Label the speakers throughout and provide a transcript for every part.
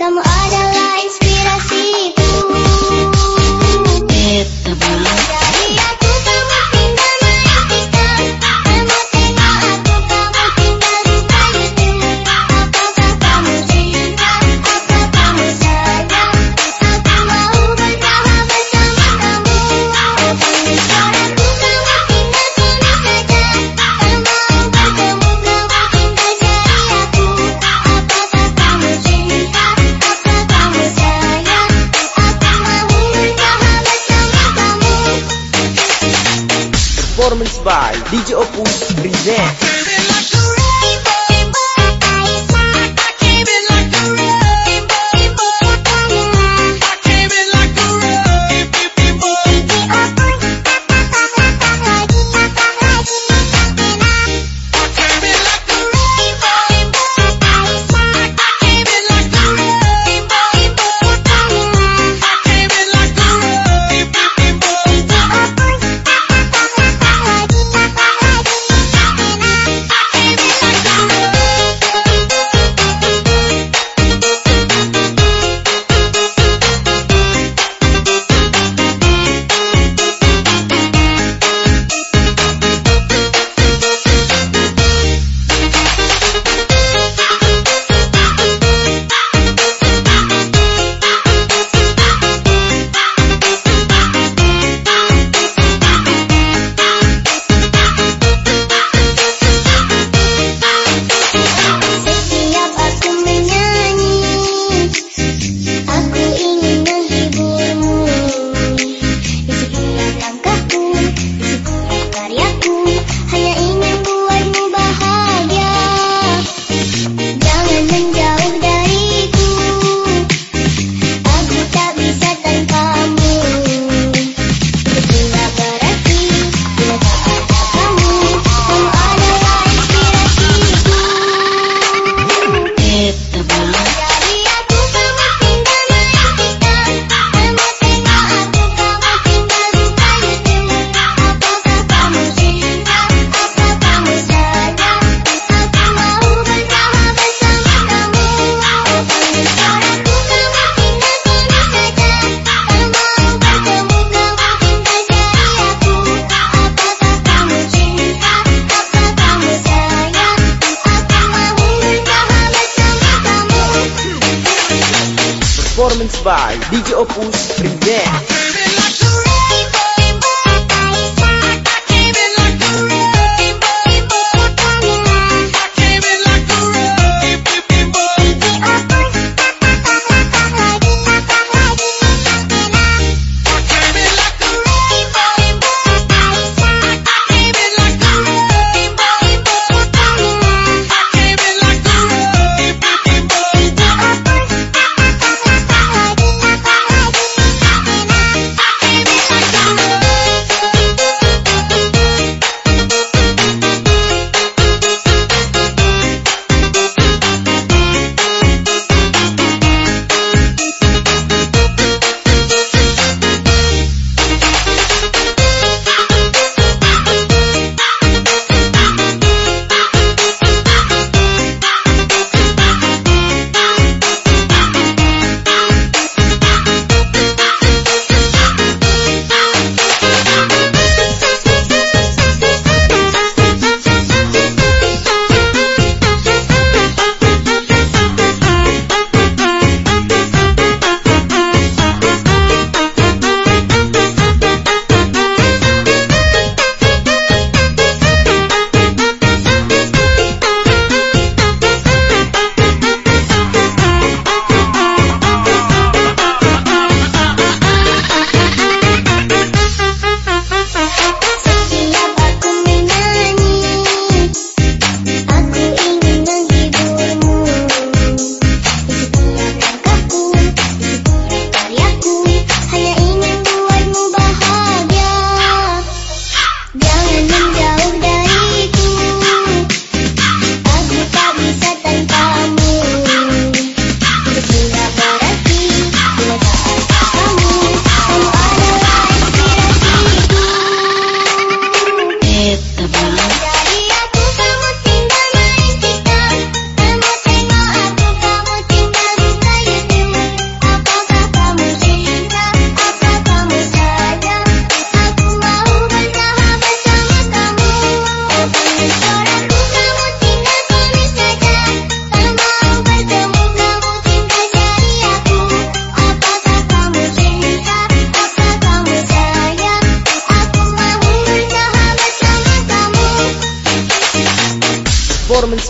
Speaker 1: Kamu the inspirasi performance by DJ Opus Presents. By DJ Opus Presents.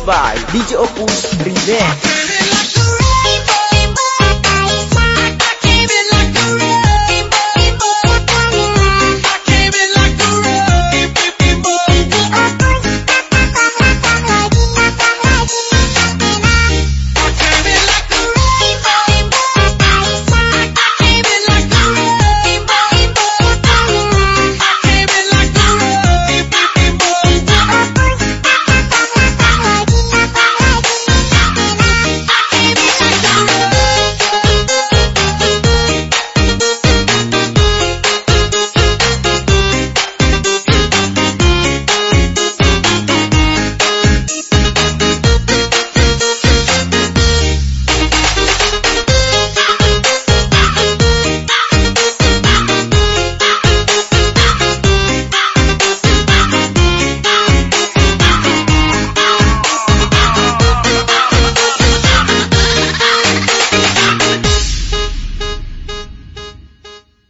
Speaker 2: by DJ Opus Remix.